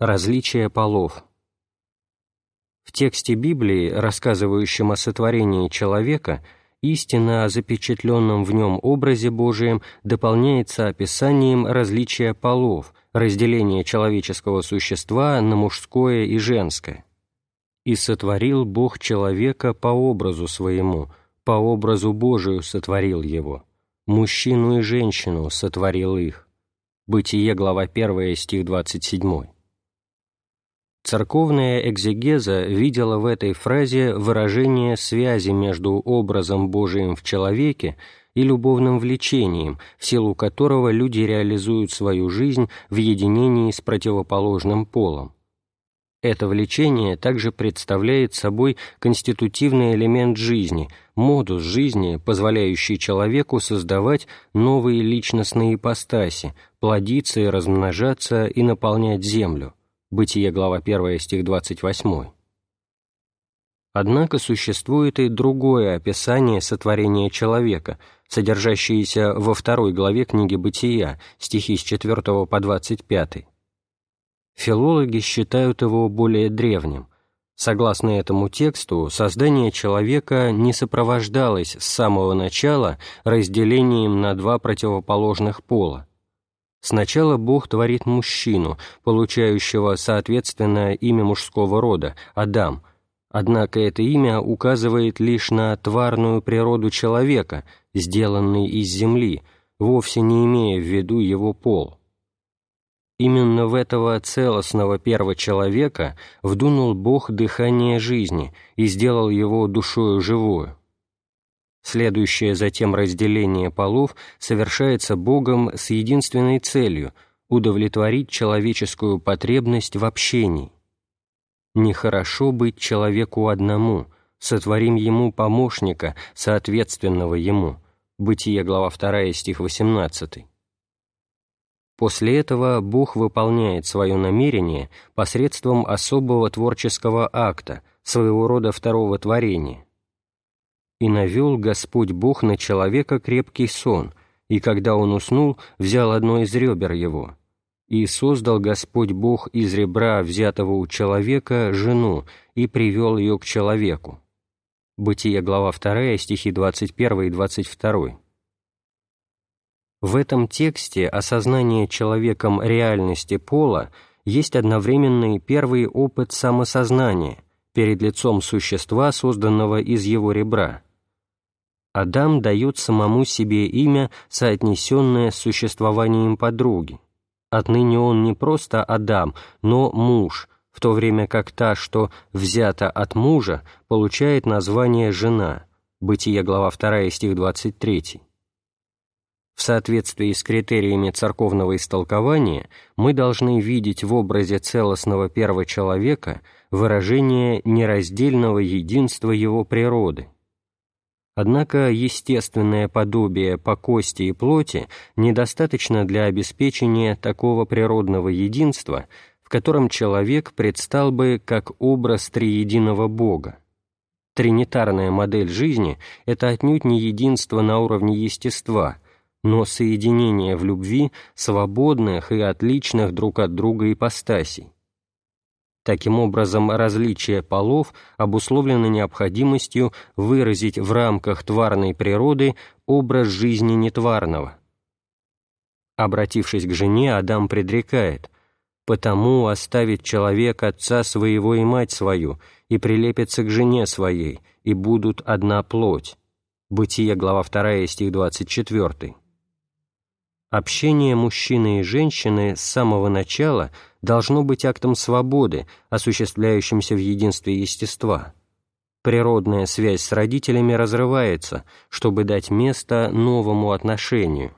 Различие полов. В тексте Библии, рассказывающем о сотворении человека, истина о запечатленном в нем образе Божием дополняется описанием различия полов, разделения человеческого существа на мужское и женское. «И сотворил Бог человека по образу своему, по образу Божию сотворил его, мужчину и женщину сотворил их». Бытие, глава 1, стих 27. Церковная экзегеза видела в этой фразе выражение связи между образом Божиим в человеке и любовным влечением, в силу которого люди реализуют свою жизнь в единении с противоположным полом. Это влечение также представляет собой конститутивный элемент жизни, модус жизни, позволяющий человеку создавать новые личностные ипостаси, плодиться и размножаться и наполнять землю. Бытие, глава 1, стих 28. Однако существует и другое описание сотворения человека, содержащееся во второй главе книги «Бытия», стихи с 4 по 25. Филологи считают его более древним. Согласно этому тексту, создание человека не сопровождалось с самого начала разделением на два противоположных пола, Сначала Бог творит мужчину, получающего, соответственно, имя мужского рода, Адам, однако это имя указывает лишь на тварную природу человека, сделанный из земли, вовсе не имея в виду его пол. Именно в этого целостного первого человека вдунул Бог дыхание жизни и сделал его душою живую. Следующее затем разделение полов совершается Богом с единственной целью – удовлетворить человеческую потребность в общении. «Нехорошо быть человеку одному, сотворим ему помощника, соответственного ему» Бытие, глава 2, стих 18. После этого Бог выполняет свое намерение посредством особого творческого акта, своего рода второго творения – и навел Господь Бог на человека крепкий сон, и когда он уснул, взял одно из ребер его. И создал Господь Бог из ребра, взятого у человека, жену, и привел ее к человеку. Бытие, глава 2, стихи 21 и 22. В этом тексте осознание человеком реальности пола есть одновременный первый опыт самосознания перед лицом существа, созданного из его ребра – Адам дает самому себе имя, соотнесенное с существованием подруги. Отныне он не просто Адам, но муж, в то время как та, что взята от мужа, получает название «жена». Бытие, глава 2, стих 23. В соответствии с критериями церковного истолкования мы должны видеть в образе целостного первого человека выражение нераздельного единства его природы – Однако естественное подобие по кости и плоти недостаточно для обеспечения такого природного единства, в котором человек предстал бы как образ триединого Бога. Тринитарная модель жизни – это отнюдь не единство на уровне естества, но соединение в любви свободных и отличных друг от друга ипостасей. Таким образом, различие полов обусловлено необходимостью выразить в рамках тварной природы образ жизни нетварного. Обратившись к жене, Адам предрекает «Потому оставит человек отца своего и мать свою, и прилепится к жене своей, и будут одна плоть». Бытие, глава 2, стих 24. Общение мужчины и женщины с самого начала должно быть актом свободы, осуществляющимся в единстве естества. Природная связь с родителями разрывается, чтобы дать место новому отношению.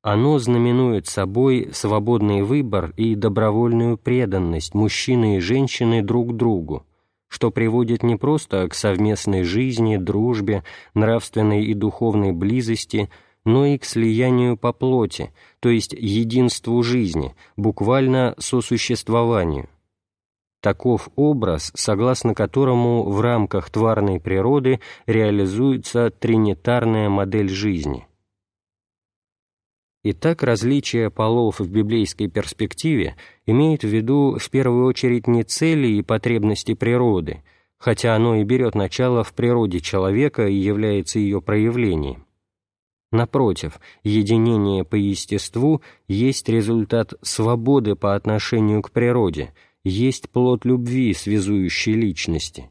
Оно знаменует собой свободный выбор и добровольную преданность мужчины и женщины друг другу, что приводит не просто к совместной жизни, дружбе, нравственной и духовной близости – но и к слиянию по плоти, то есть единству жизни, буквально сосуществованию. Таков образ, согласно которому в рамках тварной природы реализуется тринитарная модель жизни. Итак, различие полов в библейской перспективе имеет в виду в первую очередь не цели и потребности природы, хотя оно и берет начало в природе человека и является ее проявлением. Напротив, единение по естеству есть результат свободы по отношению к природе, есть плод любви, связующей личности.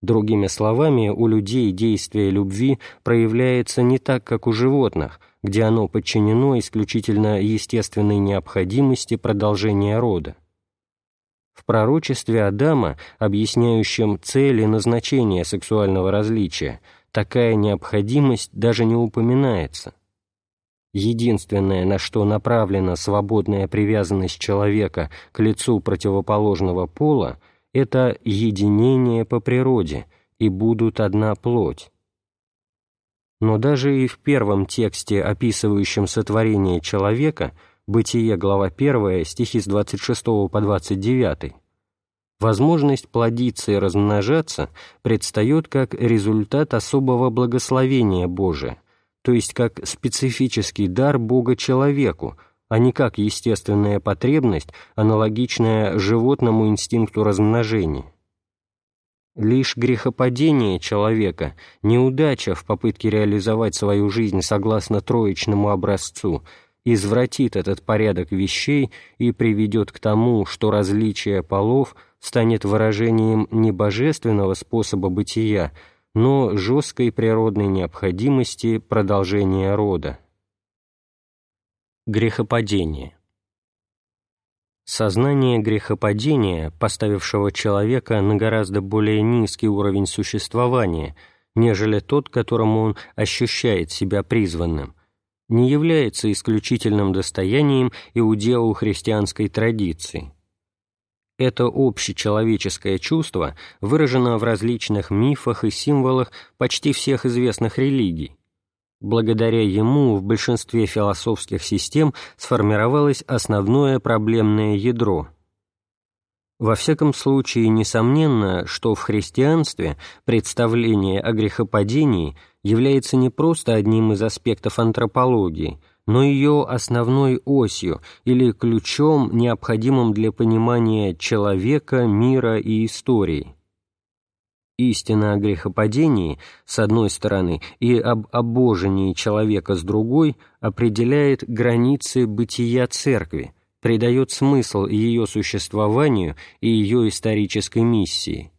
Другими словами, у людей действие любви проявляется не так, как у животных, где оно подчинено исключительно естественной необходимости продолжения рода. В пророчестве Адама, объясняющем цели и назначение сексуального различия, такая необходимость даже не упоминается. Единственное, на что направлена свободная привязанность человека к лицу противоположного пола – это единение по природе, и будут одна плоть. Но даже и в первом тексте, описывающем сотворение человека, Бытие, глава 1, стихи с 26 по 29, возможность плодиться и размножаться предстает как результат особого благословения Божия, то есть как специфический дар Бога человеку – а не как естественная потребность, аналогичная животному инстинкту размножения. Лишь грехопадение человека, неудача в попытке реализовать свою жизнь согласно троечному образцу, извратит этот порядок вещей и приведет к тому, что различие полов станет выражением не божественного способа бытия, но жесткой природной необходимости продолжения рода. Грехопадение Сознание грехопадения, поставившего человека на гораздо более низкий уровень существования, нежели тот, которому он ощущает себя призванным, не является исключительным достоянием и уделу христианской традиции. Это общечеловеческое чувство выражено в различных мифах и символах почти всех известных религий, Благодаря ему в большинстве философских систем сформировалось основное проблемное ядро. Во всяком случае, несомненно, что в христианстве представление о грехопадении является не просто одним из аспектов антропологии, но ее основной осью или ключом, необходимым для понимания человека, мира и истории истина о грехопадении с одной стороны и об обожении человека с другой определяет границы бытия Церкви, придает смысл ее существованию и ее исторической миссии.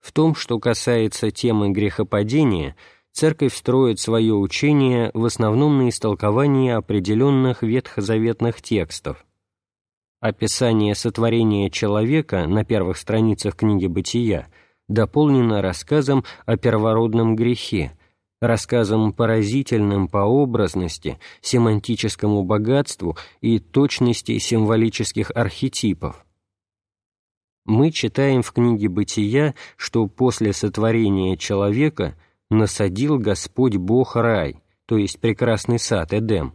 В том, что касается темы грехопадения, Церковь строит свое учение в основном на истолковании определенных ветхозаветных текстов. Описание сотворения человека на первых страницах книги «Бытия» – дополнена рассказом о первородном грехе, рассказом поразительным по образности, семантическому богатству и точности символических архетипов. Мы читаем в книге «Бытия», что после сотворения человека насадил Господь Бог рай, то есть прекрасный сад Эдем.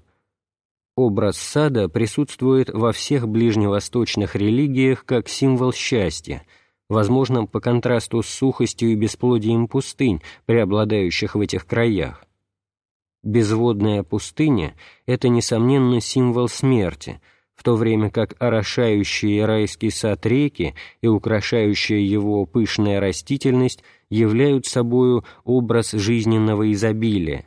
Образ сада присутствует во всех ближневосточных религиях как символ счастья – возможным по контрасту с сухостью и бесплодием пустынь, преобладающих в этих краях. Безводная пустыня — это, несомненно, символ смерти, в то время как орошающие райский сад реки и украшающая его пышная растительность являют собою образ жизненного изобилия.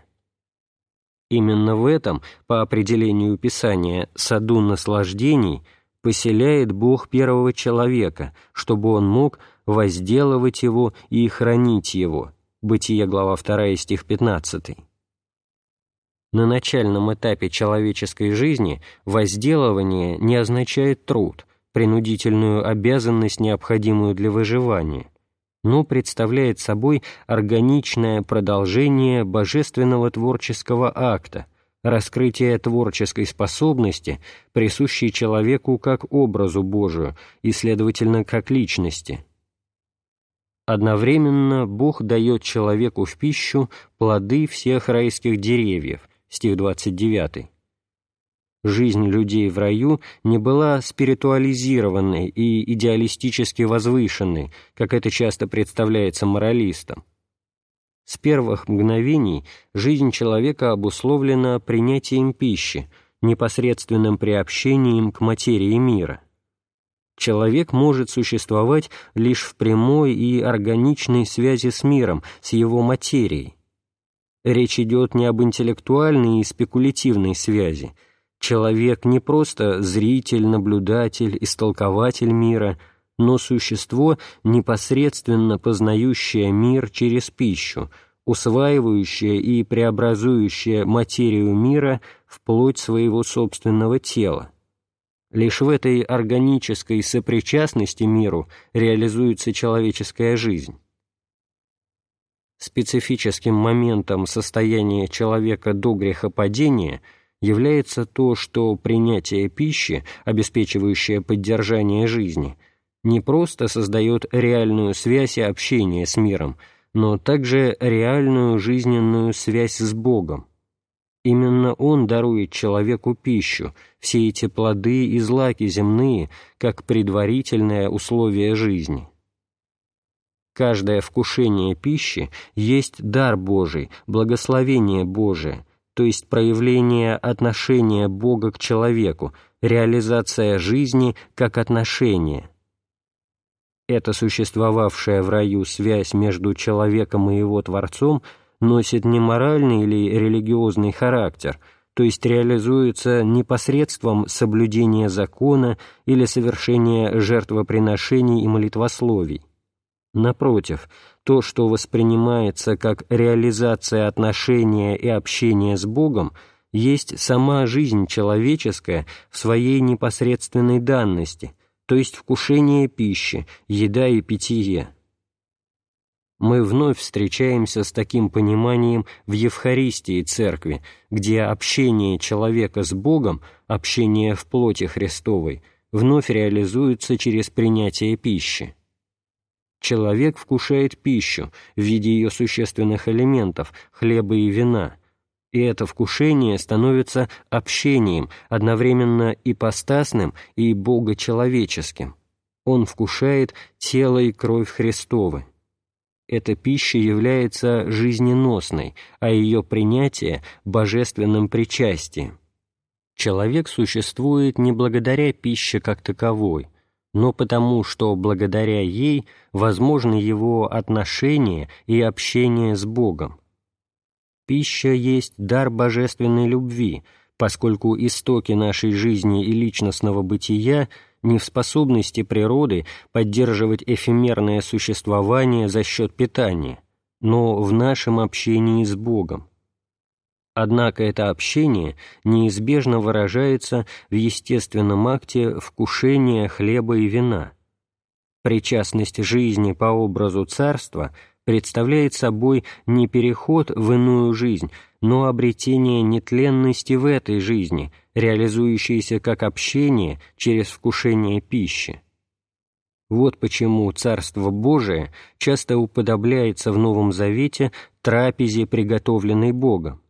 Именно в этом, по определению Писания, саду наслаждений — поселяет Бог первого человека, чтобы он мог возделывать его и хранить его. Бытие, глава 2, стих 15. На начальном этапе человеческой жизни возделывание не означает труд, принудительную обязанность, необходимую для выживания, но представляет собой органичное продолжение божественного творческого акта, раскрытие творческой способности, присущей человеку как образу Божию и, следовательно, как личности. Одновременно Бог дает человеку в пищу плоды всех райских деревьев, стих 29. Жизнь людей в раю не была спиритуализированной и идеалистически возвышенной, как это часто представляется моралистам С первых мгновений жизнь человека обусловлена принятием пищи, непосредственным приобщением к материи мира. Человек может существовать лишь в прямой и органичной связи с миром, с его материей. Речь идет не об интеллектуальной и спекулятивной связи. Человек не просто зритель, наблюдатель, истолкователь мира – но существо, непосредственно познающее мир через пищу, усваивающее и преобразующее материю мира в плоть своего собственного тела. Лишь в этой органической сопричастности миру реализуется человеческая жизнь. Специфическим моментом состояния человека до грехопадения является то, что принятие пищи, обеспечивающее поддержание жизни – не просто создает реальную связь и общение с миром, но также реальную жизненную связь с Богом. Именно Он дарует человеку пищу, все эти плоды и злаки земные, как предварительное условие жизни. Каждое вкушение пищи есть дар Божий, благословение Божие, то есть проявление отношения Бога к человеку, реализация жизни как отношения. Эта существовавшая в раю связь между человеком и его Творцом носит не моральный или религиозный характер, то есть реализуется непосредством соблюдения закона или совершения жертвоприношений и молитвословий. Напротив, то, что воспринимается как реализация отношения и общения с Богом, есть сама жизнь человеческая в своей непосредственной данности – то есть вкушение пищи, еда и питье. Мы вновь встречаемся с таким пониманием в Евхаристии Церкви, где общение человека с Богом, общение в плоти Христовой, вновь реализуется через принятие пищи. Человек вкушает пищу в виде ее существенных элементов, хлеба и вина – и это вкушение становится общением, одновременно ипостасным и богочеловеческим. Он вкушает тело и кровь Христовы. Эта пища является жизненосной, а ее принятие – божественным причастием. Человек существует не благодаря пище как таковой, но потому, что благодаря ей возможны его отношения и общение с Богом. Пища есть дар божественной любви, поскольку истоки нашей жизни и личностного бытия не в способности природы поддерживать эфемерное существование за счет питания, но в нашем общении с Богом. Однако это общение неизбежно выражается в естественном акте вкушения хлеба и вина. Причастность жизни по образу царства – представляет собой не переход в иную жизнь, но обретение нетленности в этой жизни, реализующееся как общение через вкушение пищи. Вот почему Царство Божие часто уподобляется в Новом Завете трапезе, приготовленной Богом.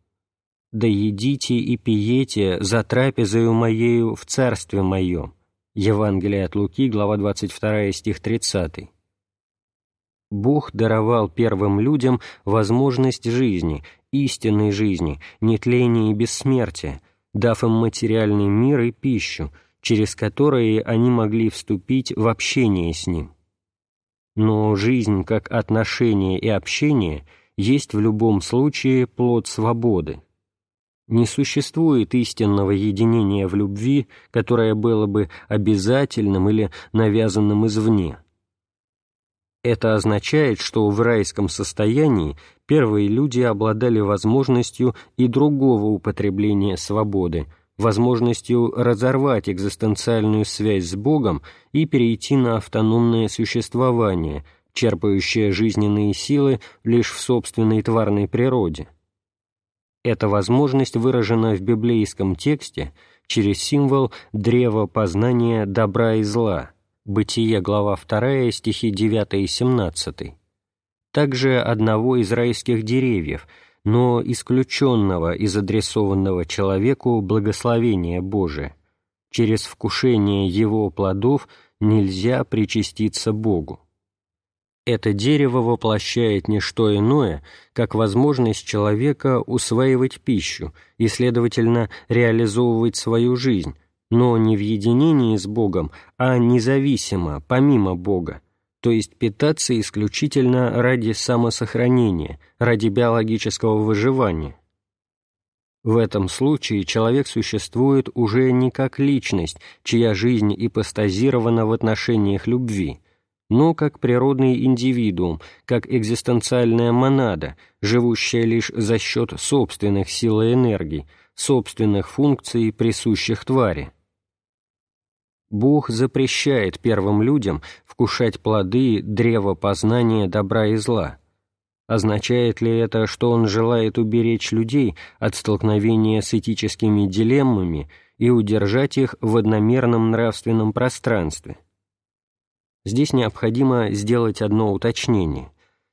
«Да едите и пиете за трапезою Моею в Царстве Моем». Евангелие от Луки, глава 22, стих 30. Бог даровал первым людям возможность жизни, истинной жизни, нетления и бессмертия, дав им материальный мир и пищу, через которые они могли вступить в общение с Ним. Но жизнь как отношение и общение есть в любом случае плод свободы. Не существует истинного единения в любви, которое было бы обязательным или навязанным извне. Это означает, что в райском состоянии первые люди обладали возможностью и другого употребления свободы, возможностью разорвать экзистенциальную связь с Богом и перейти на автономное существование, черпающее жизненные силы лишь в собственной тварной природе. Эта возможность выражена в библейском тексте через символ древа познания добра и зла – Бытие, глава 2, стихи 9 и 17. Также одного из райских деревьев, но исключенного из адресованного человеку благословения Божия. Через вкушение его плодов нельзя причаститься Богу. Это дерево воплощает не что иное, как возможность человека усваивать пищу и, следовательно, реализовывать свою жизнь, но не в единении с Богом, а независимо, помимо Бога, то есть питаться исключительно ради самосохранения, ради биологического выживания. В этом случае человек существует уже не как личность, чья жизнь ипостазирована в отношениях любви, но как природный индивидуум, как экзистенциальная монада, живущая лишь за счет собственных сил и энергий, собственных функций, присущих твари. Бог запрещает первым людям вкушать плоды древа познания добра и зла. Означает ли это, что Он желает уберечь людей от столкновения с этическими дилеммами и удержать их в одномерном нравственном пространстве? Здесь необходимо сделать одно уточнение.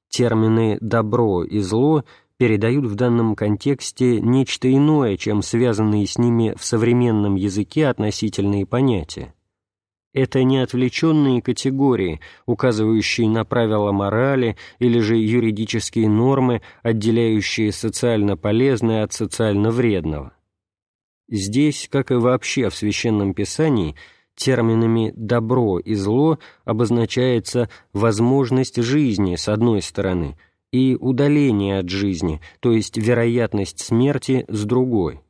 Термины «добро» и «зло» передают в данном контексте нечто иное, чем связанные с ними в современном языке относительные понятия. Это не отвлеченные категории, указывающие на правила морали или же юридические нормы, отделяющие социально полезное от социально вредного. Здесь, как и вообще в Священном Писании, терминами «добро» и «зло» обозначается возможность жизни с одной стороны и удаление от жизни, то есть вероятность смерти с другой.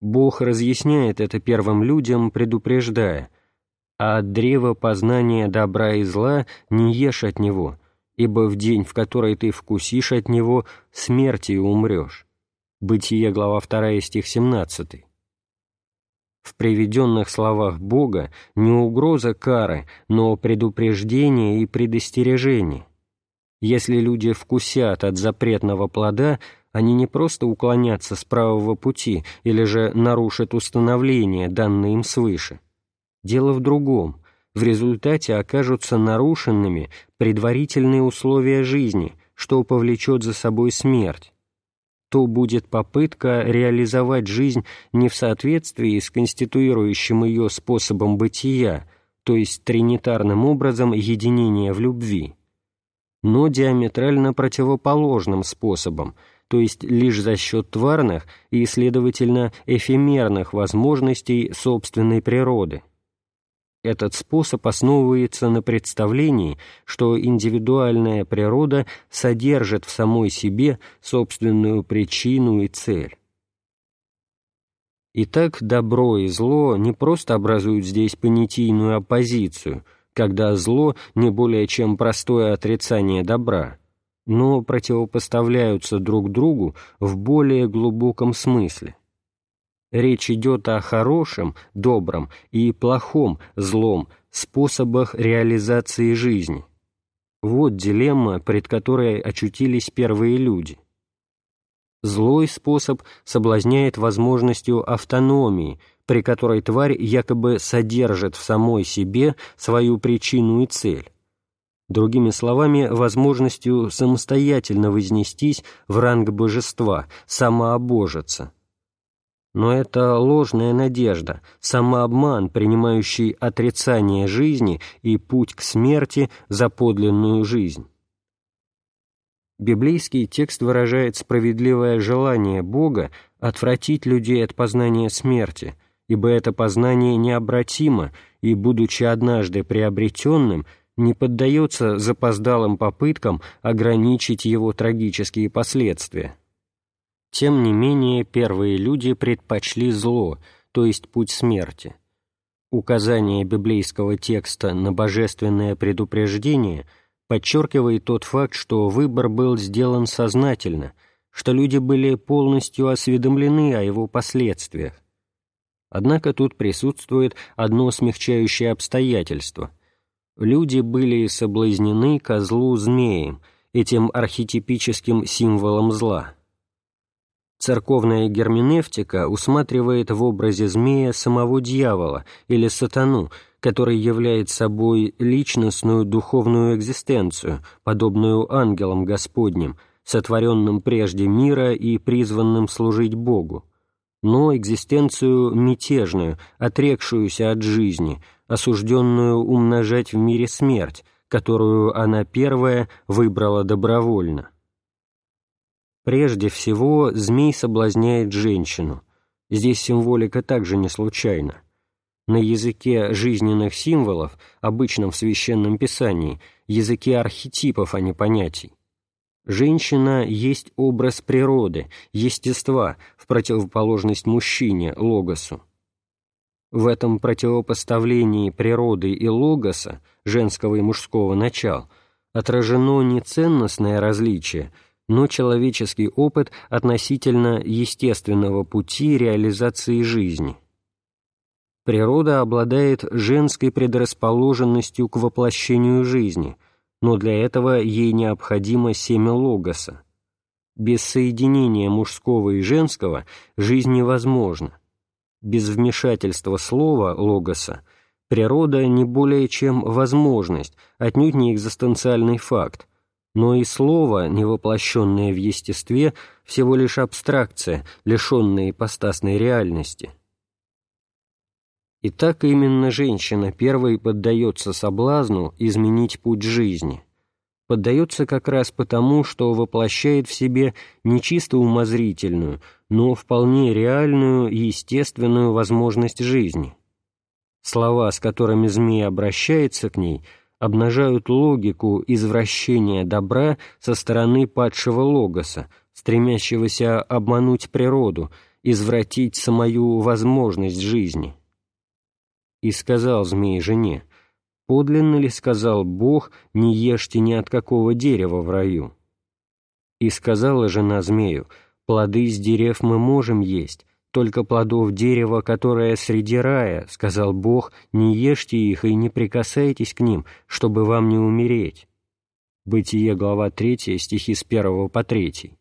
Бог разъясняет это первым людям, предупреждая «А от древа познания добра и зла не ешь от него, ибо в день, в который ты вкусишь от него, смертью умрешь». Бытие, глава 2, стих 17. В приведенных словах Бога не угроза кары, но предупреждение и предостережение. Если люди вкусят от запретного плода, они не просто уклонятся с правого пути или же нарушат установление, данное им свыше. Дело в другом. В результате окажутся нарушенными предварительные условия жизни, что повлечет за собой смерть то будет попытка реализовать жизнь не в соответствии с конституирующим ее способом бытия, то есть тринитарным образом единения в любви, но диаметрально противоположным способом, то есть лишь за счет тварных и, следовательно, эфемерных возможностей собственной природы. Этот способ основывается на представлении, что индивидуальная природа содержит в самой себе собственную причину и цель. Итак, добро и зло не просто образуют здесь понятийную оппозицию, когда зло не более чем простое отрицание добра, но противопоставляются друг другу в более глубоком смысле. Речь идет о хорошем, добром и плохом, злом способах реализации жизни. Вот дилемма, пред которой очутились первые люди. Злой способ соблазняет возможностью автономии, при которой тварь якобы содержит в самой себе свою причину и цель. Другими словами, возможностью самостоятельно вознестись в ранг божества, самообожиться – но это ложная надежда, самообман, принимающий отрицание жизни и путь к смерти за подлинную жизнь. Библейский текст выражает справедливое желание Бога отвратить людей от познания смерти, ибо это познание необратимо и, будучи однажды приобретенным, не поддается запоздалым попыткам ограничить его трагические последствия. Тем не менее, первые люди предпочли зло, то есть путь смерти. Указание библейского текста на божественное предупреждение подчеркивает тот факт, что выбор был сделан сознательно, что люди были полностью осведомлены о его последствиях. Однако тут присутствует одно смягчающее обстоятельство. Люди были соблазнены козлу-змеем, этим архетипическим символом зла. Церковная герменевтика усматривает в образе змея самого дьявола или сатану, который является собой личностную духовную экзистенцию, подобную ангелам Господним, сотворенным прежде мира и призванным служить Богу, но экзистенцию мятежную, отрекшуюся от жизни, осужденную умножать в мире смерть, которую она первая выбрала добровольно. Прежде всего, змей соблазняет женщину. Здесь символика также не случайна. На языке жизненных символов, обычном в священном писании, языке архетипов, а не понятий. Женщина есть образ природы, естества, в противоположность мужчине, логосу. В этом противопоставлении природы и логоса, женского и мужского начал, отражено не ценностное различие, но человеческий опыт относительно естественного пути реализации жизни. Природа обладает женской предрасположенностью к воплощению жизни, но для этого ей необходимо семя логоса. Без соединения мужского и женского жизнь невозможна без вмешательства слова, логоса, природа не более чем возможность, отнюдь не экзистенциальный факт, но и слово, невоплощенное в естестве, всего лишь абстракция, лишенная ипостасной реальности. И так именно женщина первой поддается соблазну изменить путь жизни поддается как раз потому, что воплощает в себе не чисто умозрительную, но вполне реальную и естественную возможность жизни. Слова, с которыми змей обращается к ней, обнажают логику извращения добра со стороны падшего логоса, стремящегося обмануть природу, извратить самую возможность жизни. И сказал змей жене — Подлинно ли сказал Бог, не ешьте ни от какого дерева в раю? И сказала жена змею, плоды из дерев мы можем есть, только плодов дерева, которое среди рая, сказал Бог, не ешьте их и не прикасайтесь к ним, чтобы вам не умереть. Бытие, глава 3, стихи с 1 по 3.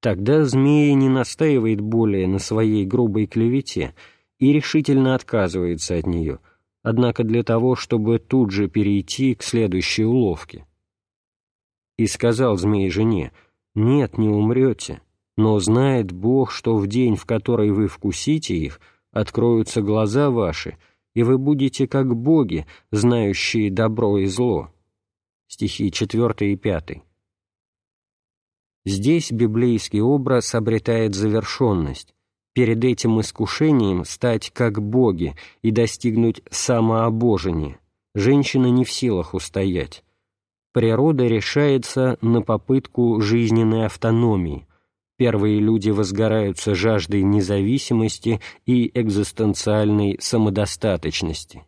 Тогда змея не настаивает более на своей грубой клевете и решительно отказывается от нее – однако для того, чтобы тут же перейти к следующей уловке. И сказал змей жене, «Нет, не умрете, но знает Бог, что в день, в который вы вкусите их, откроются глаза ваши, и вы будете как боги, знающие добро и зло». Стихи 4 и 5. Здесь библейский образ обретает завершенность, перед этим искушением стать как боги и достигнуть самообожения. Женщина не в силах устоять. Природа решается на попытку жизненной автономии. Первые люди возгораются жаждой независимости и экзистенциальной самодостаточности.